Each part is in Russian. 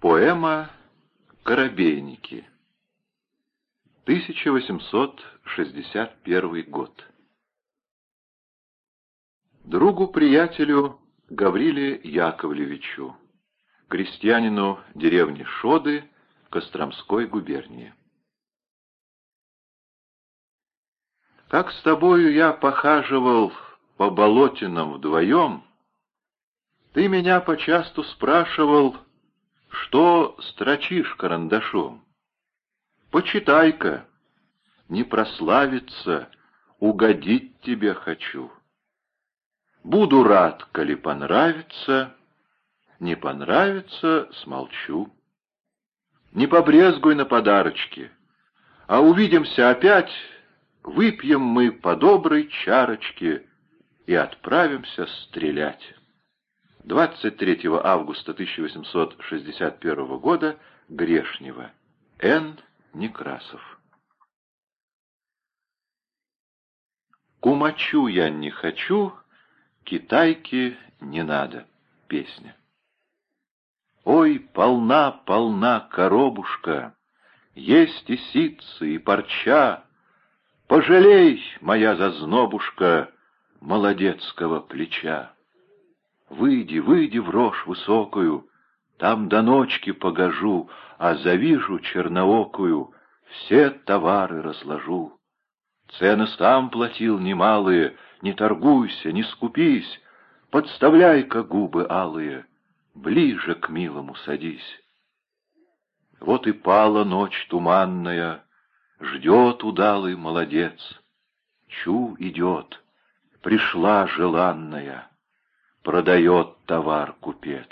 Поэма «Коробейники». 1861 год. Другу-приятелю Гавриле Яковлевичу, крестьянину деревни Шоды Костромской губернии. Как с тобою я похаживал по болотинам вдвоем, ты меня почасту спрашивал, что строчишь карандашом? Почитай-ка, не прославиться, угодить тебе хочу. Буду рад, коли понравится, не понравится — смолчу. Не побрезгуй на подарочки, а увидимся опять, выпьем мы по доброй чарочке и отправимся стрелять. 23 августа 1861 года Грешнева. Н. Некрасов. Кумачу я не хочу, китайки не надо. Песня. Ой, полна, полна коробушка, Есть и ситцы, и парча. Пожалей, моя зазнобушка, Молодецкого плеча. Выйди, выйди в рожь высокую, Там до ночки погожу, А завижу черноокую, Все товары разложу. Цены сам платил немалые, Не торгуйся, не скупись, Подставляй-ка губы алые, Ближе к милому садись. Вот и пала ночь туманная, Ждет удалый молодец. Чу идет, пришла желанная продает товар купец.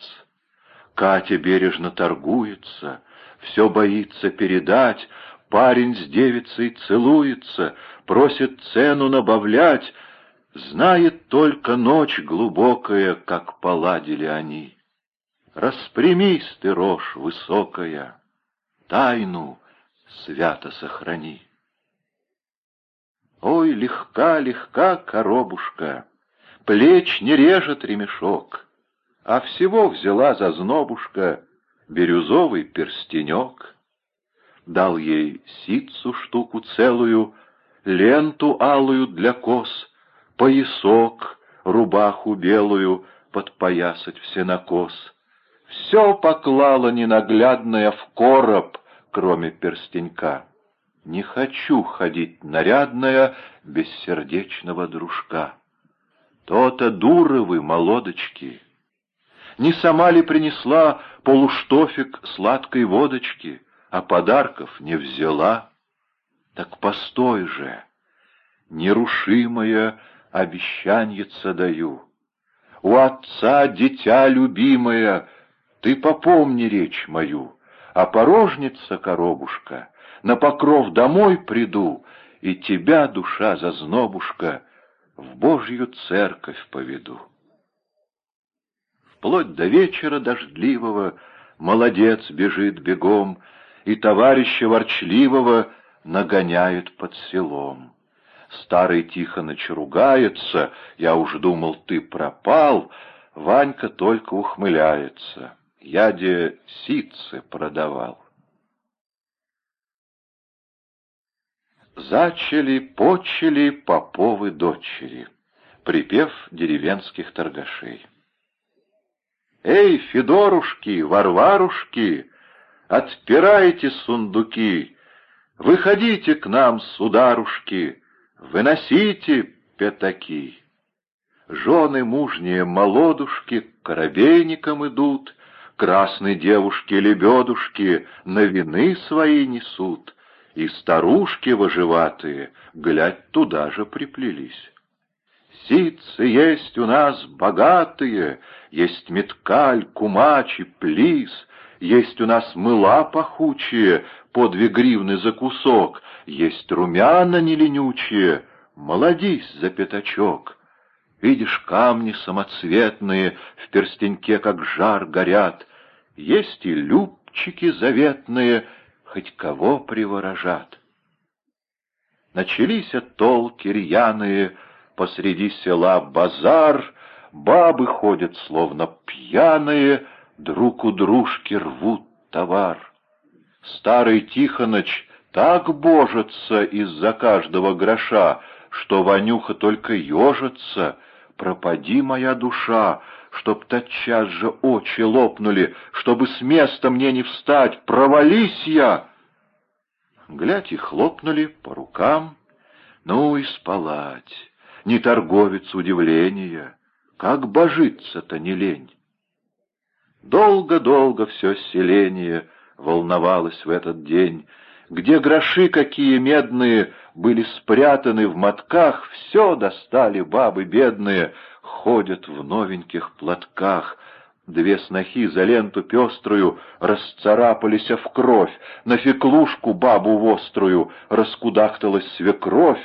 Катя бережно торгуется, все боится передать, парень с девицей целуется, просит цену набавлять, знает только ночь глубокая, как поладили они. Распрямись ты, рожь высокая, тайну свято сохрани. Ой, легка, легка коробушка, плеч не режет ремешок, а всего взяла за знобушка бирюзовый перстенек. Дал ей ситцу штуку целую, ленту алую для кос, поясок, рубаху белую подпоясать все на кос. Все поклала ненаглядная в короб, кроме перстенька. Не хочу ходить нарядная без сердечного дружка. То-то дуры вы, молодочки! Не сама ли принесла полуштофик сладкой водочки, а подарков не взяла? Так постой же, нерушимое обещаньица даю. У отца дитя любимое, ты попомни речь мою, а порожница, коробушка, на покров домой приду, и тебя, душа зазнобушка, в Божью церковь поведу. Вплоть до вечера дождливого молодец бежит бегом, и товарища ворчливого нагоняет под селом. Старый Тихоныч ругается, я уж думал, ты пропал, Ванька только ухмыляется, я де ситцы продавал. Зачали, почели поповы дочери. Припев деревенских торгашей. Эй, Федорушки, Варварушки, отпирайте сундуки, Выходите к нам, сударушки, выносите пятаки. Жены мужние молодушки к коробейникам идут, Красные девушки-лебедушки на вины свои несут — и старушки вожеватые, глядь, туда же приплелись. Ситцы есть у нас богатые, есть меткаль, и плис, есть у нас мыла пахучие, по две гривны за кусок, есть румяна неленючие, молодись за пятачок. Видишь, камни самоцветные в перстеньке, как жар, горят, есть и любчики заветные — хоть кого приворожат. Начались толки рьяные, посреди села базар, бабы ходят словно пьяные, друг у дружки рвут товар. Старый Тихоныч так божится из-за каждого гроша, что Ванюха только ежится. Пропади моя душа, чтоб тотчас же очи лопнули, чтобы с места мне не встать, провались я! Глядь, и хлопнули по рукам. Ну и спалать, не торговец удивления, как божиться-то не лень. Долго-долго все селение волновалось в этот день, где гроши какие медные были спрятаны в мотках, все достали бабы бедные, ходят в новеньких платках. Две снохи за ленту пеструю расцарапались в кровь, на феклушку бабу вострую раскудахталась свекровь,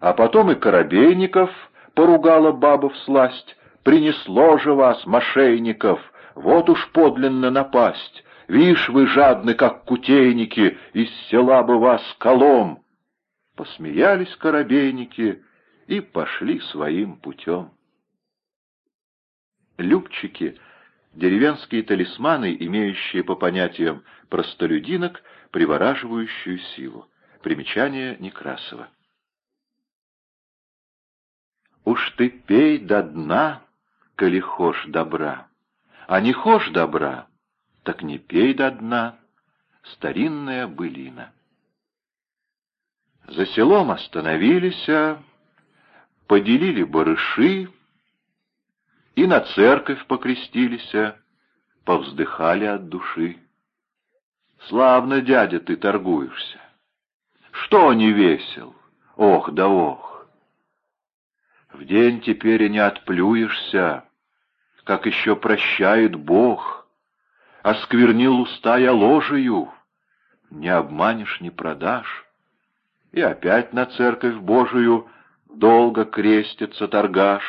а потом и Коробейников поругала баба всласть. «Принесло же вас, мошенников, вот уж подлинно напасть! Вишь вы жадны, как кутейники, из села бы вас колом!» Посмеялись коробейники и пошли своим путем. Любчики — деревенские талисманы, имеющие по понятиям простолюдинок привораживающую силу. Примечание Некрасова. Уж ты пей до дна, коли хошь добра, а не хошь добра, так не пей до дна. Старинная былина. За селом остановились, поделили барыши и на церковь покрестились, повздыхали от души. Славно, дядя, ты торгуешься. Что не весел? Ох да ох! В день теперь и не отплюешься, как еще прощает Бог. Осквернил уста я ложею, не обманешь, не продашь. И опять на церковь Божию долго крестится торгаш.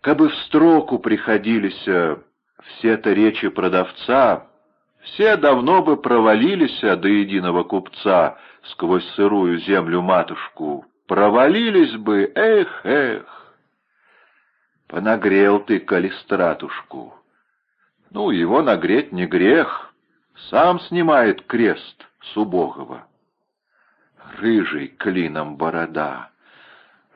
Кабы в строку приходились все-то речи продавца, все давно бы провалились до единого купца сквозь сырую землю-матушку, Провалились бы, эх, эх. Понагрел ты калистратушку. Ну, его нагреть не грех. Сам снимает крест с убогого. Рыжий клином борода.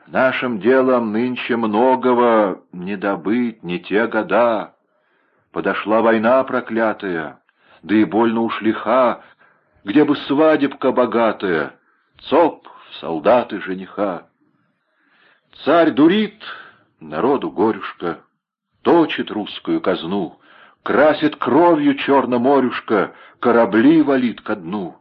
Нашим делом нынче многого не добыть, не те года. Подошла война проклятая, да и больно уж лиха, где бы свадебка богатая, цоп, солдаты жениха. Царь дурит, народу горюшка, точит русскую казну, красит кровью черноморюшка, корабли валит ко дну.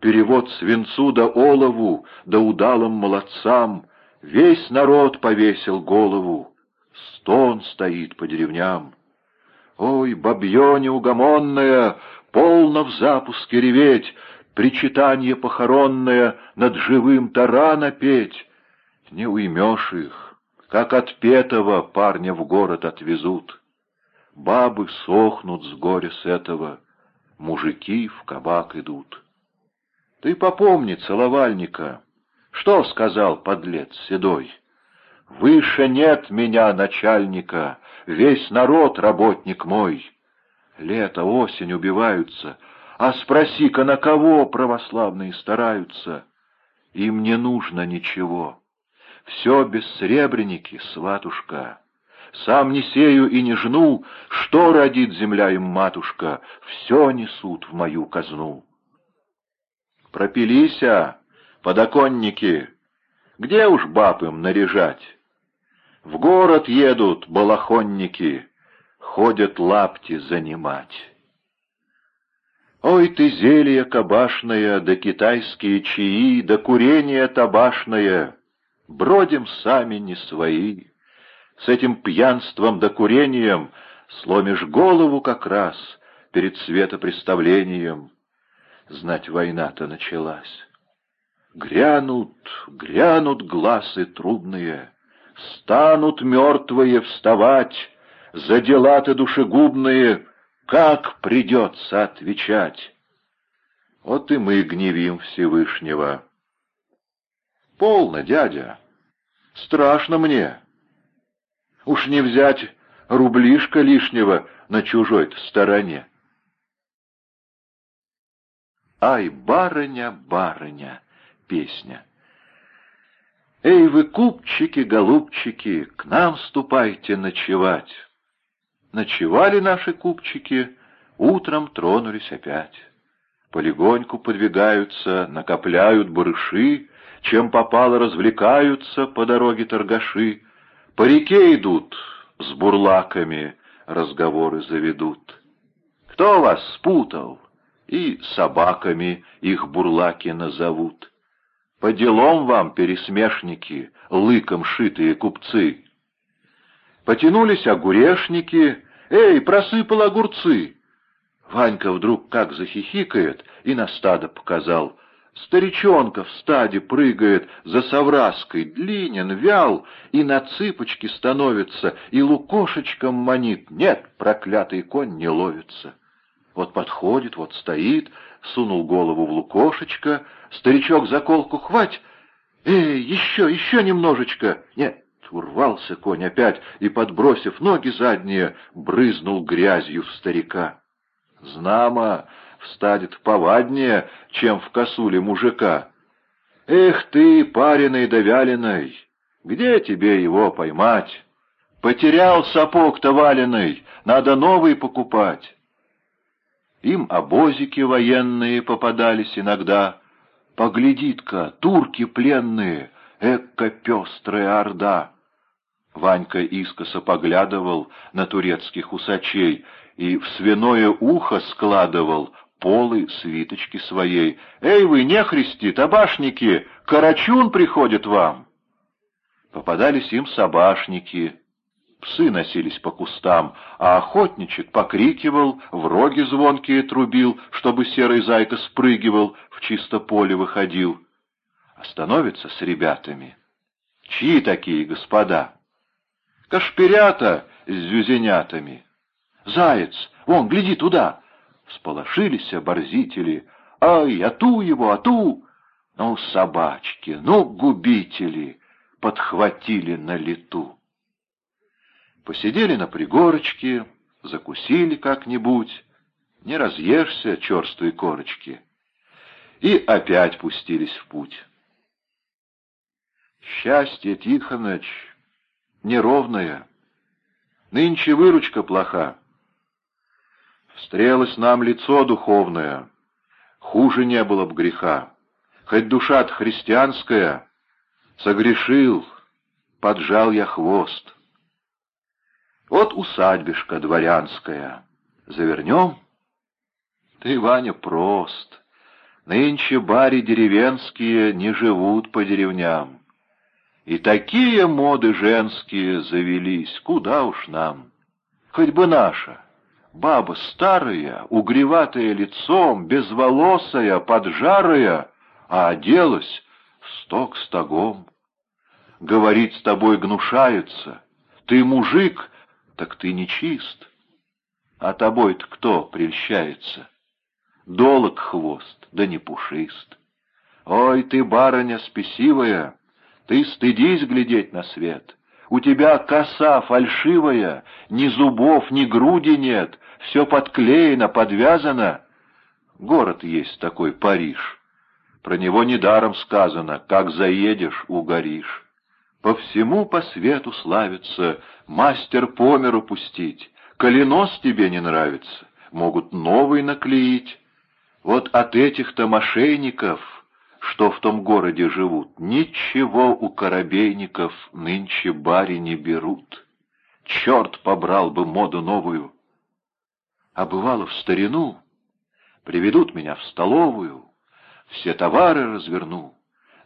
Перевод свинцу да олову, да удалым молодцам, весь народ повесил голову, стон стоит по деревням. Ой, бабье неугомонное, полно в запуске реветь, причитание похоронное над живым тарана петь. Не уймешь их, как отпетого парня в город отвезут. Бабы сохнут с горя с этого, мужики в кабак идут. Ты попомни целовальника, что сказал подлец седой? Выше нет меня, начальника, весь народ работник мой. Лето, осень убиваются — а спроси-ка, на кого православные стараются? Им не нужно ничего. Все бессребреники, сватушка. Сам не сею и не жну, что родит земля им матушка, все несут в мою казну. Пропилися, подоконники, где уж баб им наряжать? В город едут балахонники, ходят лапти занимать. Ой ты, зелье кабашное, да китайские чаи, да курение табашное, бродим сами не свои. С этим пьянством да курением сломишь голову как раз перед светопреставлением. Знать, война-то началась. Грянут, грянут глазы трудные, станут мертвые вставать, за дела-то душегубные — как придется отвечать? Вот и мы гневим Всевышнего. Полно, дядя. Страшно мне. Уж не взять рублишка лишнего на чужой стороне. Ай, барыня, барыня, песня. Эй, вы, купчики, голубчики, к нам ступайте ночевать. Ночевали наши купчики, утром тронулись опять. Полегоньку подвигаются, накопляют барыши, чем попало развлекаются по дороге торгаши. По реке идут, с бурлаками разговоры заведут. Кто вас спутал? И собаками их бурлаки назовут. По делам вам, пересмешники, лыком шитые купцы. Потянулись огурешники, эй, просыпал огурцы. Ванька вдруг как захихикает и на стадо показал. Старичонка в стаде прыгает за совраской, длинен, вял, и на цыпочки становится, и лукошечком манит. Нет, проклятый конь не ловится. Вот подходит, вот стоит, сунул голову в лукошечко, старичок за колку хвать. Эй, еще, еще немножечко. Нет, урвался конь опять и, подбросив ноги задние, брызнул грязью в старика. Знамо, встанет поваднее, чем в косуле мужика. Эх ты, пареный да вяленый, где тебе его поймать? Потерял сапог-то валеный, надо новый покупать. Им обозики военные попадались иногда. Поглядит-ка, турки пленные, эка пестрая орда. Ванька искоса поглядывал на турецких усачей и в свиное ухо складывал полы свиточки своей. «Эй вы, нехристи, табашники, Карачун приходит вам!» Попадались им собашники, псы носились по кустам, а охотничек покрикивал, в роги звонкие трубил, чтобы серый зайка спрыгивал, в чисто поле выходил. Остановится с ребятами. Чьи такие господа? Кашпирята с зюзенятами. Заяц, вон, гляди туда! Сполошились оборзители. Ай, ату его, ату! Ну, собачки, ну, губители! Подхватили на лету. Посидели на пригорочке, закусили как-нибудь, не разъешься черствой корочки, и опять пустились в путь. Счастье, Тихоныч, неровное, нынче выручка плоха. Встрелось нам лицо духовное, хуже не было б греха. Хоть душа-то христианская, согрешил, поджал я хвост. Вот усадьбишка дворянская. Завернем? Ты, Ваня, прост. Нынче бари деревенские не живут по деревням. И такие моды женские завелись, куда уж нам. Хоть бы наша, баба старая, угреватая лицом, безволосая, поджарая, а оделась сток стогом. Говорить с тобой гнушается. Ты мужик, так ты не чист. А тобой-то кто прельщается? Долог хвост, да не пушист. Ой, ты, барыня спесивая, ты стыдись глядеть на свет. У тебя коса фальшивая, ни зубов, ни груди нет, все подклеено, подвязано. Город есть такой Париж. Про него недаром сказано, как заедешь, угоришь. По всему по свету славится, мастер по миру пустить. Коленос тебе не нравится, могут новый наклеить. Вот от этих-то мошенников, что в том городе живут, ничего у корабейников нынче бари не берут. Черт побрал бы моду новую. А бывало в старину, приведут меня в столовую, все товары разверну,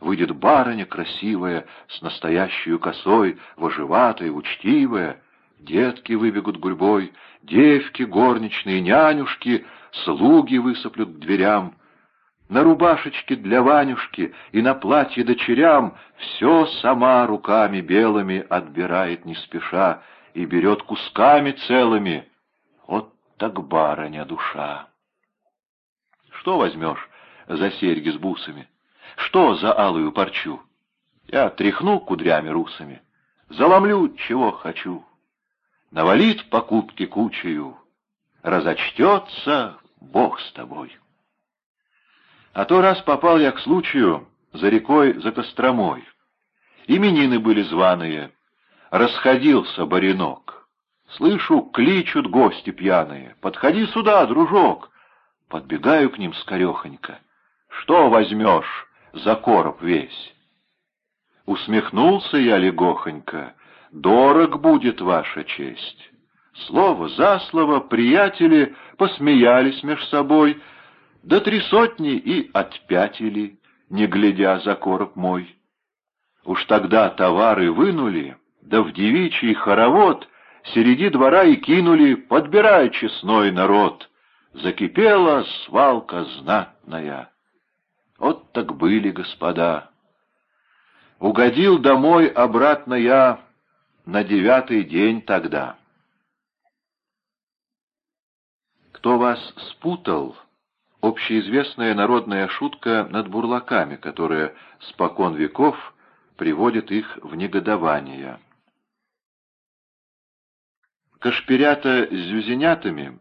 выйдет барыня красивая, с настоящей косой, вожеватая, учтивая, детки выбегут гурьбой, девки, горничные, нянюшки, слуги высыплют к дверям, на рубашечке для Ванюшки и на платье дочерям все сама руками белыми отбирает не спеша и берет кусками целыми. Вот так барыня душа. Что возьмешь за серьги с бусами? Что за алую парчу? Я тряхну кудрями русами, заломлю, чего хочу. Навалит покупки кучею, разочтется Бог с тобой. А то раз попал я к случаю за рекой за Костромой. Именины были званые, расходился баринок. Слышу, кличут гости пьяные. «Подходи сюда, дружок!» Подбегаю к ним скорехонько. «Что возьмешь за короб весь?» Усмехнулся я легохонько. «Дорог будет ваша честь». Слово за слово приятели посмеялись меж собой, до три сотни и отпятили, не глядя за короб мой. Уж тогда товары вынули, да в девичий хоровод Середи двора и кинули, подбирая честной народ. Закипела свалка знатная. Вот так были, господа. Угодил домой обратно я на девятый день тогда. Кто вас спутал, общеизвестная народная шутка над бурлаками, которая спокон веков приводит их в негодование. Кашпирята с зюзенятами,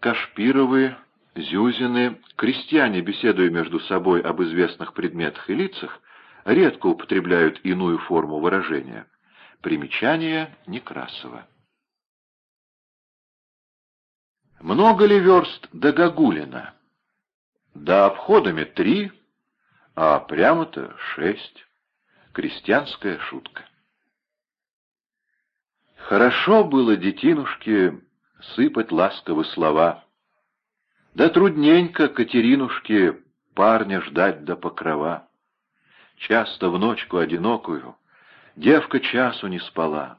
Кашпировы, Зюзины, крестьяне, беседуя между собой об известных предметах и лицах, редко употребляют иную форму выражения. Примечание Некрасова. Много ли верст до Гагулина? Да обходами три, а прямо-то шесть. Крестьянская шутка. Хорошо было детинушке сыпать ласковы слова. Да трудненько Катеринушке парня ждать до покрова. Часто в ночку одинокую девка часу не спала,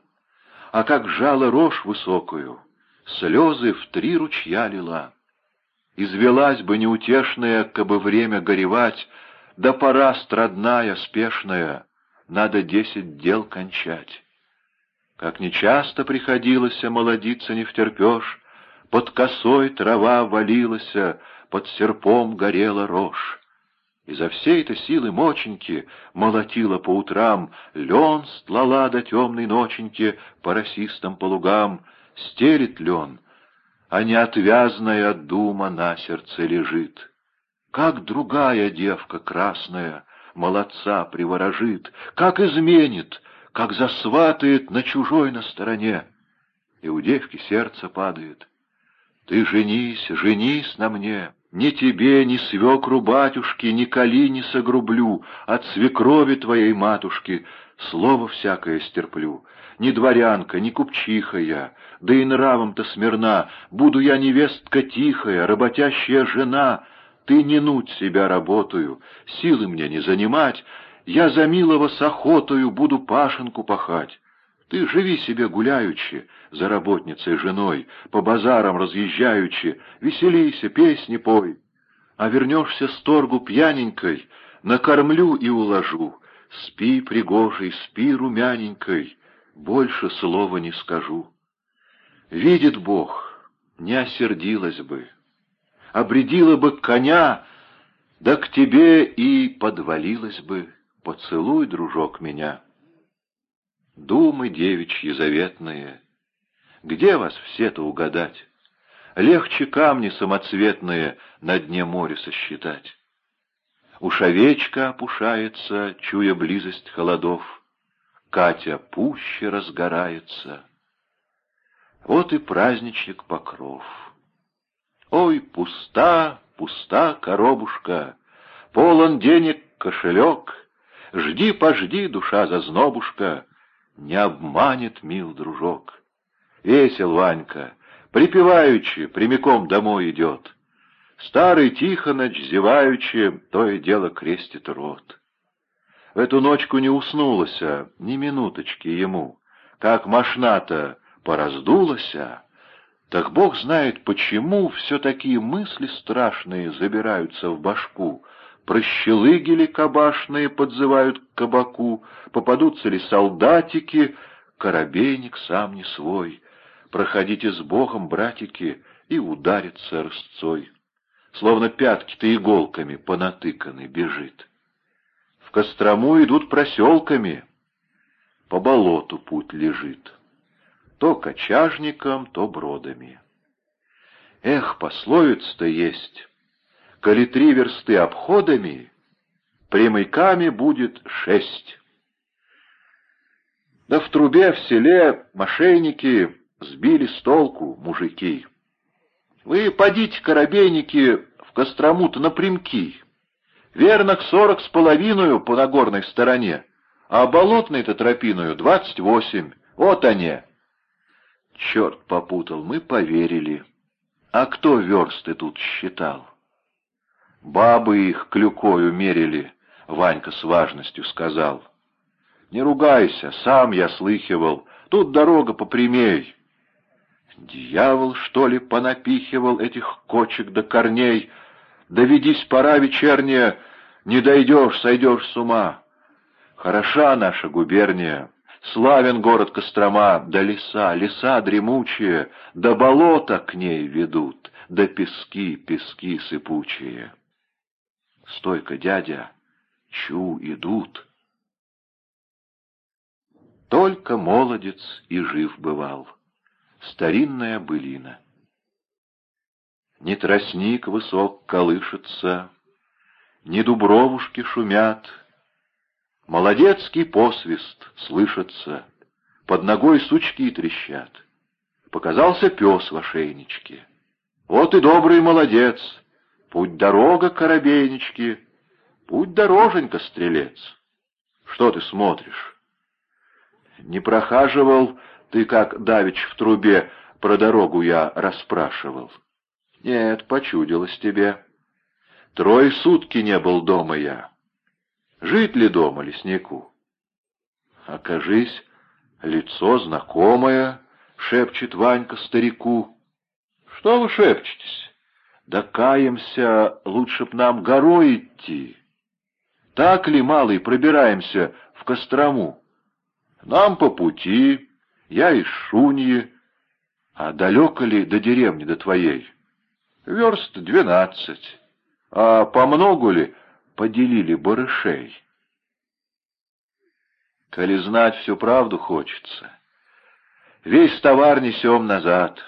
а как жала рожь высокую, слезы в три ручья лила. Извелась бы неутешная, кабы время горевать, да пора страдная, спешная, надо десять дел кончать. Как нечасто приходилось молодиться не втерпешь, под косой трава валилась, под серпом горела рожь. Изо всей-то силы моченьки молотила по утрам, Лен стлала до темной ноченьки по росистым полугам, Стелит лен, а неотвязная дума на сердце лежит. Как другая девка красная молодца приворожит, как изменит, как засватает на чужой на стороне. И у девки сердце падает. Ты женись, женись на мне, ни тебе, ни свекру батюшки, ни коли не согрублю, от свекрови твоей матушки слово всякое стерплю. Ни дворянка, ни купчиха я, да и нравом-то смирна, буду я невестка тихая, работящая жена, ты не нуть себя работаю, силы мне не занимать, я за милого с охотою буду пашенку пахать. Ты живи себе гуляючи, за работницей женой, по базарам разъезжаючи, веселейся, песни пой. А вернешься с торгу пьяненькой, накормлю и уложу. Спи, пригожий, спи, румяненькой, больше слова не скажу. Видит Бог, не осердилась бы, обредила бы коня, да к тебе и подвалилась бы. Поцелуй, дружок, меня. Думы девичьи заветные, где вас все-то угадать? Легче камни самоцветные на дне моря сосчитать. Уж овечка опушается, чуя близость холодов. Катя пуще разгорается. Вот и праздничник покров. Ой, пуста, пуста коробушка, полон денег кошелек, Жди, пожди, душа зазнобушка, не обманет, мил дружок. Весел Ванька, припеваючи, прямиком домой идет. Старый Тихоноч, зеваючи, то и дело крестит рот. В эту ночку не уснулася ни минуточки ему, как мошна-то пораздулася, так Бог знает, почему все такие мысли страшные забираются в башку, прощелыги ли кабашные подзывают к кабаку, попадутся ли солдатики, коробейник сам не свой. Проходите с Богом, братики, и ударится рысцой. Словно пятки-то иголками понатыканы бежит. В Кострому идут проселками, по болоту путь лежит. То кочажником, то бродами. Эх, пословиц-то есть коли три версты обходами, прямиками будет шесть. Да в трубе в селе мошенники сбили с толку мужики. Вы подите, коробейники, в Кострому-то напрямки. Верно, сорок с половиной по Нагорной стороне, а болотной-то тропиною двадцать восемь. Вот они. Черт попутал, мы поверили. А кто версты тут считал? Бабы их клюкою мерили, Ванька с важностью сказал. Не ругайся, сам я слыхивал, тут дорога попрямей. Дьявол, что ли, понапихивал этих кочек до корней? Доведись пора вечерняя, не дойдешь, сойдешь с ума. Хороша наша губерния, славен город Кострома, да леса, леса дремучие, да болота к ней ведут, да пески, пески сыпучие. Стойка, дядя, чу, идут. Только молодец и жив бывал старинная былина. Ни тростник высок колышется, ни дубровушки шумят, Молодецкий посвист слышится, под ногой сучки трещат. Показался пес в ошейничке. Вот и добрый молодец, путь-дорога, коробейнички, путь-дороженька, стрелец. Что ты смотришь? Не прохаживал ты как давич в трубе про дорогу я расспрашивал. Нет, почудилось тебе. Трое сутки не был дома я. Жить ли дома леснику? Окажись, лицо знакомое, шепчет Ванька старику. Что вы шепчетесь? Да каемся, лучше б нам горой идти. Так ли, малый, пробираемся в Кострому? Нам по пути, я из Шуньи. А далеко ли до деревни, до твоей? Верст двенадцать. А по многу ли поделили барышей? Коли знать всю правду хочется, весь товар несем назад.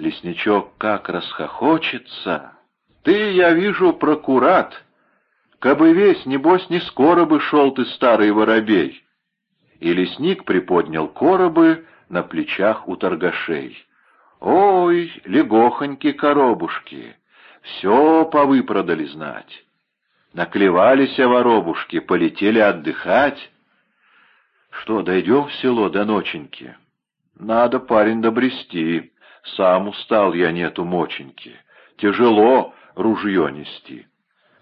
Лесничок как расхохочется. Ты, я вижу, прокурат. Кабы весь, небось, не скоро бы шел ты, старый воробей и лесник приподнял коробы на плечах у торгашей. «Ой, легохоньки коробушки, все повыпродали знать. Наклевались воробушки, полетели отдыхать. Что, дойдем в село до ноченьки? Надо, парень, добрести. Сам устал я нету моченьки. Тяжело ружье нести.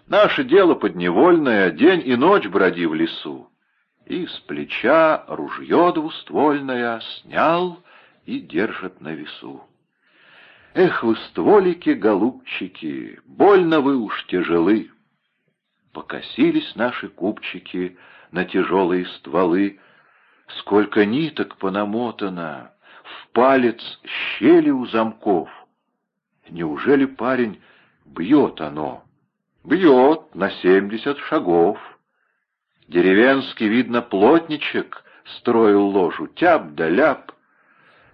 Наше дело подневольное, день и ночь броди в лесу и с плеча ружье двуствольное снял и держит на весу. Эх, вы стволики, голубчики, больно вы уж тяжелы. Покосились наши купчики на тяжелые стволы, Сколько ниток понамотано, палец щели у замков. Неужели парень бьет оно? Бьет на семьдесят шагов. Деревенский, видно, плотничек строил ложу, тяп да ляп.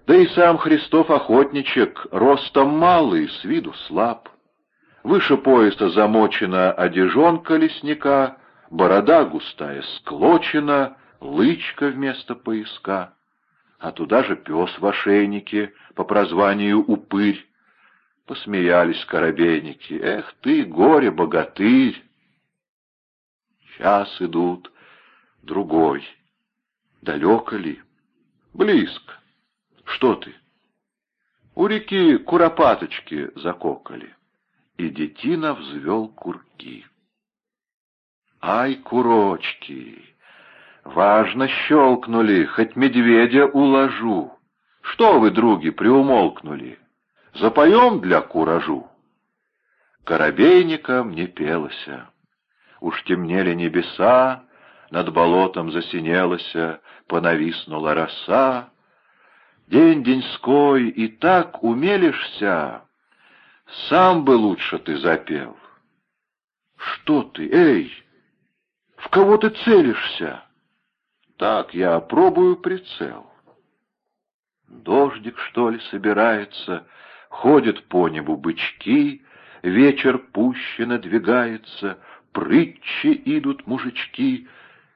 Да и сам Христов охотничек, ростом малый, с виду слаб. Выше пояса замочена одежонка лесника, борода густая склочена, лычка вместо пояска. А туда же пес в ошейнике, по прозванию Упырь. Посмеялись коробейники. Эх ты, горе-богатырь! Час идут, другой. Далеко ли? Близко. Что ты? У реки куропаточки закокали, и детина взвел курки. Ай, курочки! Важно щелкнули, хоть медведя уложу. Что вы, други, приумолкнули? Запоем для куражу. Коробейникам не пелося. Уж темнели небеса, над болотом засинелася, понависнула роса. День деньской, и так умелишься, сам бы лучше ты запел. Что ты, эй, в кого ты целишься? Так, я пробую прицел. Дождик, что ли, собирается, ходят по небу бычки, вечер пуще надвигается, прытчи идут мужички,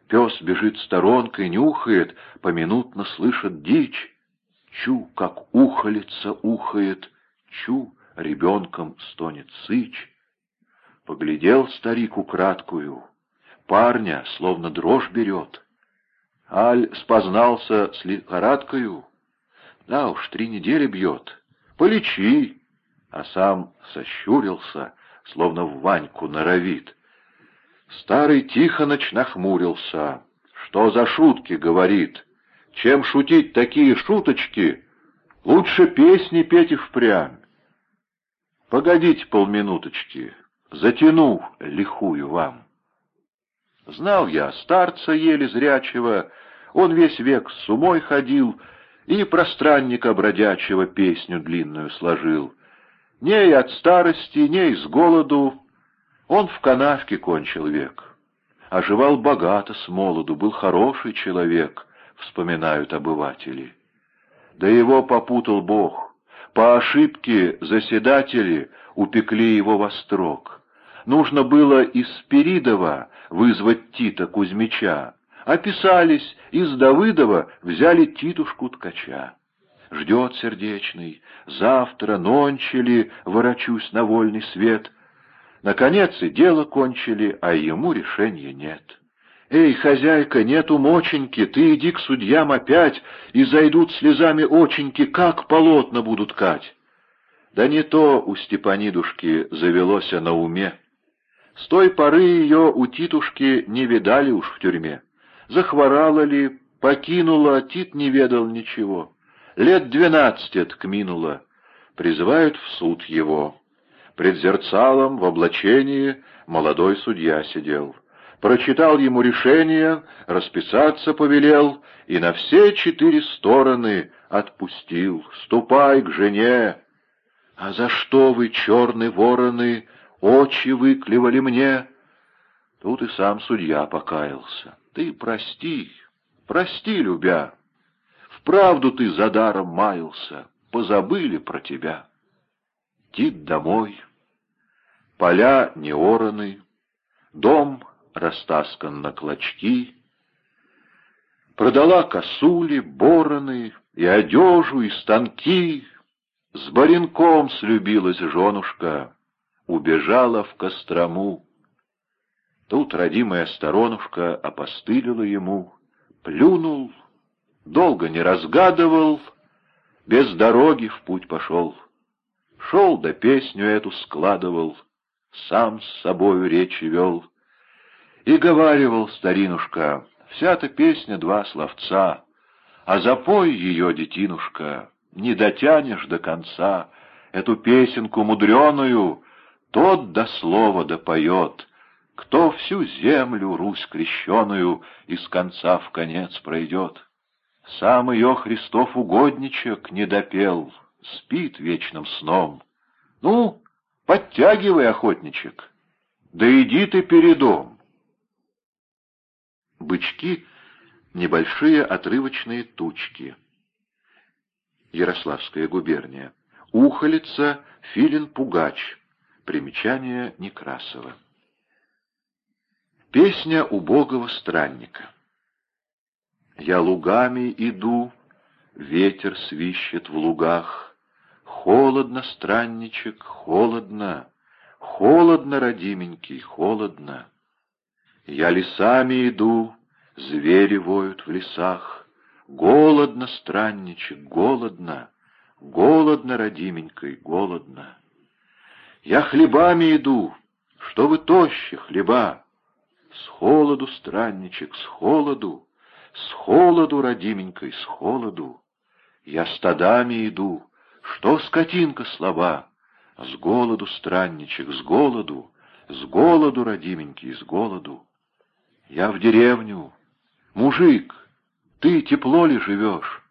пес бежит сторонкой, нюхает, поминутно слышит дичь. Чу, как ухолица ухает, чу, ребенком стонет сыч. Поглядел старик украдкую, парня словно дрожь берет. Аль спознался с лихорадкою, да уж, три недели бьет. Полечи, а сам сощурился, словно в Ваньку норовит. Старый Тихоныч нахмурился. «Что за шутки?» — говорит. «Чем шутить такие шуточки? Лучше песни петь и впрямь». «Погодите полминуточки, затяну лихую вам». Знал я старца еле зрячего, он весь век с умой ходил и пространника бродячего песню длинную сложил. Ней от старости, ней с голоду он в канавке кончил век. Оживал богато с молоду, был хороший человек, вспоминают обыватели. Да его попутал Бог. По ошибке заседатели упекли его во строк. Нужно было из Спиридова вызвать Тита Кузьмича. Описались, из Давыдова взяли Титушку Ткача. Ждет сердечный, завтра, нончили, ворочусь на вольный свет — Наконец и дело кончили, а ему решения нет. «Эй, хозяйка, нету моченьки, ты иди к судьям опять, и зайдут слезами оченьки, как полотна будут кать». Да не то у Степанидушки завелось на уме. С той поры ее у Титушки не видали уж в тюрьме. Захворала ли, покинула, Тит не ведал ничего. Лет двенадцать откминула. Призывают в суд его. Пред зерцалом в облачении молодой судья сидел. Прочитал ему решение, расписаться повелел и на все четыре стороны отпустил. «Ступай к жене!» «А за что вы, черные вороны, очи выклевали мне?» Тут и сам судья покаялся. «Ты прости, прости, любя. Вправду ты за даром маялся, позабыли про тебя». Тит домой, Поля не ораны, дом растаскан на клочки. Продала косули, бороны и одежу, и станки. С баринком слюбилась женушка, убежала в Кострому. Тут родимая сторонушка опостылила ему, плюнул, долго не разгадывал, без дороги в путь пошел. Шел да песню эту складывал — сам с собою речи вел. И говаривал старинушка, вся-то песня два словца, а запой ее, детинушка, не дотянешь до конца, эту песенку мудреную, тот до слова допоет, кто всю землю, Русь крещеную, из конца в конец пройдет. Сам ее Христов угодничек не допел, спит вечным сном. Ну, Подтягивай, охотничек. Да иди ты передом. Бычки — небольшие отрывочные тучки. Ярославская губерния. Ухолица, филин-пугач. Примечание Некрасова. Песня убогого странника. Я лугами иду, ветер свищет в лугах, Холодно, странничек, холодно, Холодно, родименький, холодно. Я лесами иду, звери воют в лесах. Голодно, странничек, голодно, Голодно, родименькой, голодно. Я хлебами иду, что вы тощи, хлеба. С холоду, странничек, с холоду, С холоду, родименькой, с холоду. Я стадами иду, что, скотинка, слова? С голоду, странничек, с голоду, С голоду, родименький, с голоду. Я в деревню. Мужик, ты тепло ли живешь?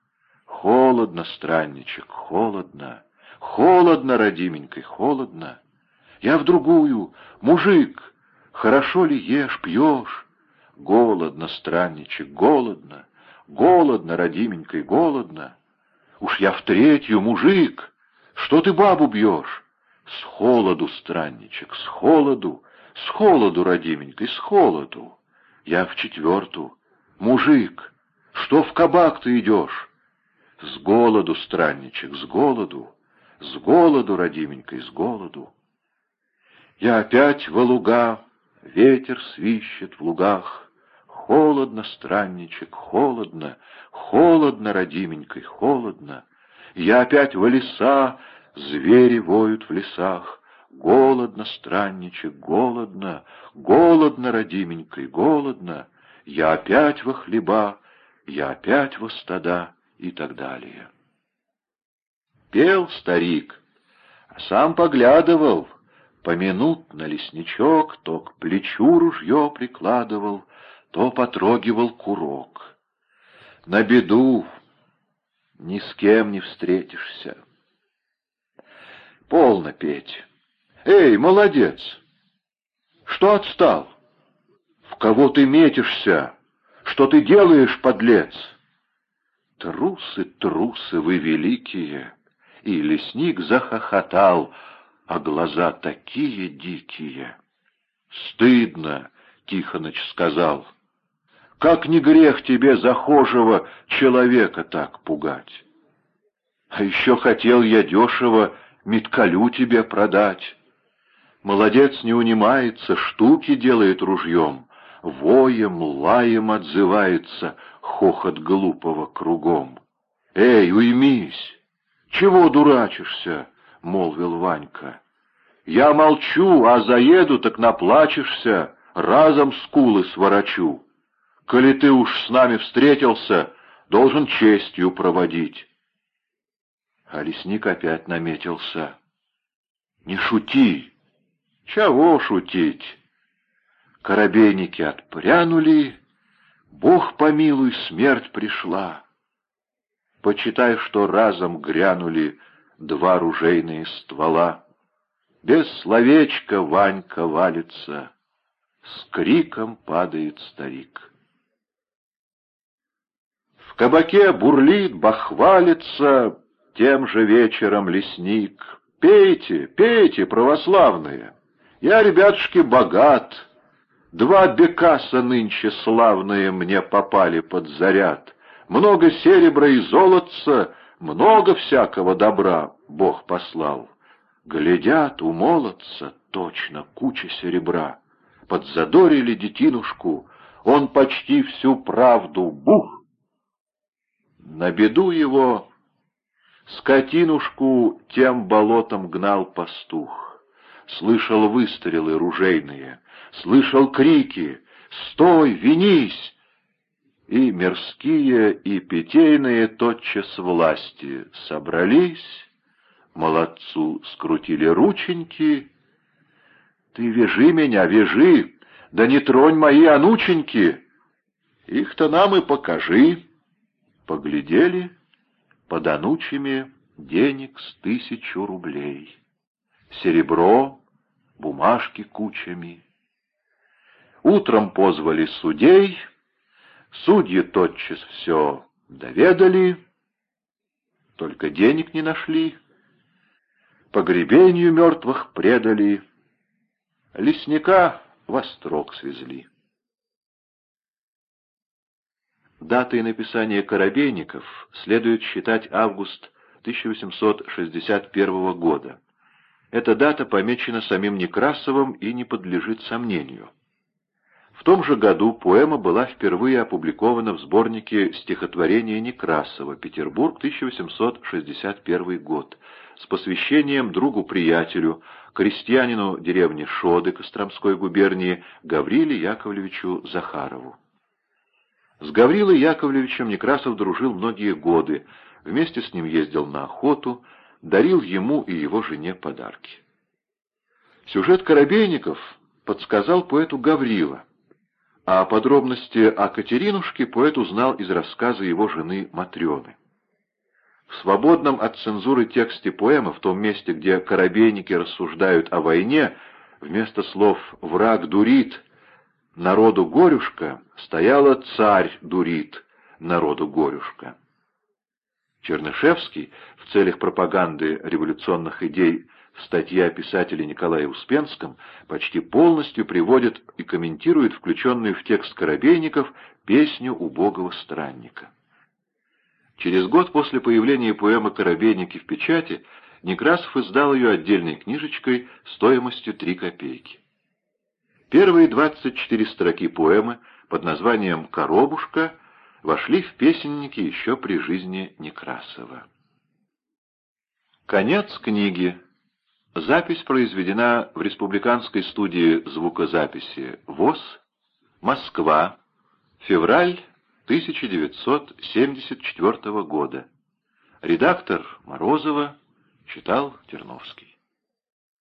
Холодно, странничек, холодно. Холодно, родименькой, холодно. Я в другую. Мужик, хорошо ли ешь, пьешь? Голодно, странничек, голодно. Голодно, родименькой, голодно. Уж я в третью, мужик! Что ты бабу бьешь? С холоду, странничек, с холоду, с холоду, родименькой, с холоду. Я в четверту. Мужик, что в кабак ты идешь? С голоду, странничек, с голоду, с голоду, родименькой, с голоду. Я опять во луга, ветер свищет в лугах. Холодно, странничек, холодно, холодно, родименькой, холодно. Я опять во леса, звери воют в лесах. Голодно, странничек, голодно, голодно, родименькой, голодно. Я опять во хлеба, я опять во стада и так далее. Пел старик, а сам поглядывал, поминутно лесничок то к плечу ружье прикладывал, то потрогивал курок. На беду ни с кем не встретишься. Полно петь. Эй, молодец! Что отстал? В кого ты метишься? Что ты делаешь, подлец? Трусы, трусы вы великие! И лесник захохотал, а глаза такие дикие. «Стыдно!» — Тихоныч сказал. «Как не грех тебе захожего человека так пугать? А еще хотел я дешево меткалю тебе продать. Молодец не унимается, штуки делает ружьем, воем, лаем отзывается, хохот глупого кругом. «Эй, уймись!» «Чего дурачишься?» — молвил Ванька. «Я молчу, а заеду, так наплачешься, разом скулы сворачу. Коли ты уж с нами встретился, должен честью проводить». А лесник опять наметился. «Не шути!» «Чего шутить?» Коробейники отпрянули, Бог помилуй, смерть пришла. Почитай, что разом грянули два ружейные ствола. Без словечка Ванька валится, с криком падает старик. В кабаке бурлит, бахвалится тем же вечером лесник. Пейте, пейте, православные, я, ребятушки, богат. Два бекаса нынче славные мне попали под заряд много серебра и золотца, много всякого добра Бог послал. Глядят у молодца точно куча серебра. Подзадорили детинушку, он почти всю правду бух. На беду его скотинушку тем болотом гнал пастух. Слышал выстрелы ружейные, слышал крики «Стой, винись!» И мирские, и питейные тотчас власти собрались, молодцу скрутили рученьки. «Ты вяжи меня, вяжи, да не тронь мои анученьки! Их-то нам и покажи!» Поглядели, под анучами денег с тысячу рублей. Серебро, бумажки кучами. Утром позвали судей — Судьи тотчас все доведали, только денег не нашли, погребению мертвых предали, лесника во строк свезли. Датой написания «Коробейников» следует считать август 1861 года. Эта дата помечена самим Некрасовым и не подлежит сомнению. В том же году поэма была впервые опубликована в сборнике стихотворения Некрасова «Петербург, 1861 год» с посвящением другу-приятелю, крестьянину деревни Шоды Костромской губернии Гавриле Яковлевичу Захарову. С Гаврилой Яковлевичем Некрасов дружил многие годы, вместе с ним ездил на охоту, дарил ему и его жене подарки. Сюжет «Коробейников» подсказал поэту Гаврила, а подробности о Катеринушке поэт узнал из рассказа его жены Матрены. В свободном от цензуры тексте поэмы, в том месте, где корабейники рассуждают о войне, вместо слов «враг дурит», «народу горюшка» стояло «царь дурит», «народу горюшка». Чернышевский в целях пропаганды революционных идей Статья писателя Николая Успенском почти полностью приводит и комментирует включенную в текст Коробейников песню убогого странника. Через год после появления поэмы «Коробейники» в печати Некрасов издал ее отдельной книжечкой стоимостью 3 копейки. Первые 24 строки поэмы под названием «Коробушка» вошли в песенники еще при жизни Некрасова. Конец книги. Запись произведена в Республиканской студии звукозаписи ВОЗ, Москва, февраль 1974 года. Редактор Морозова читал Терновский.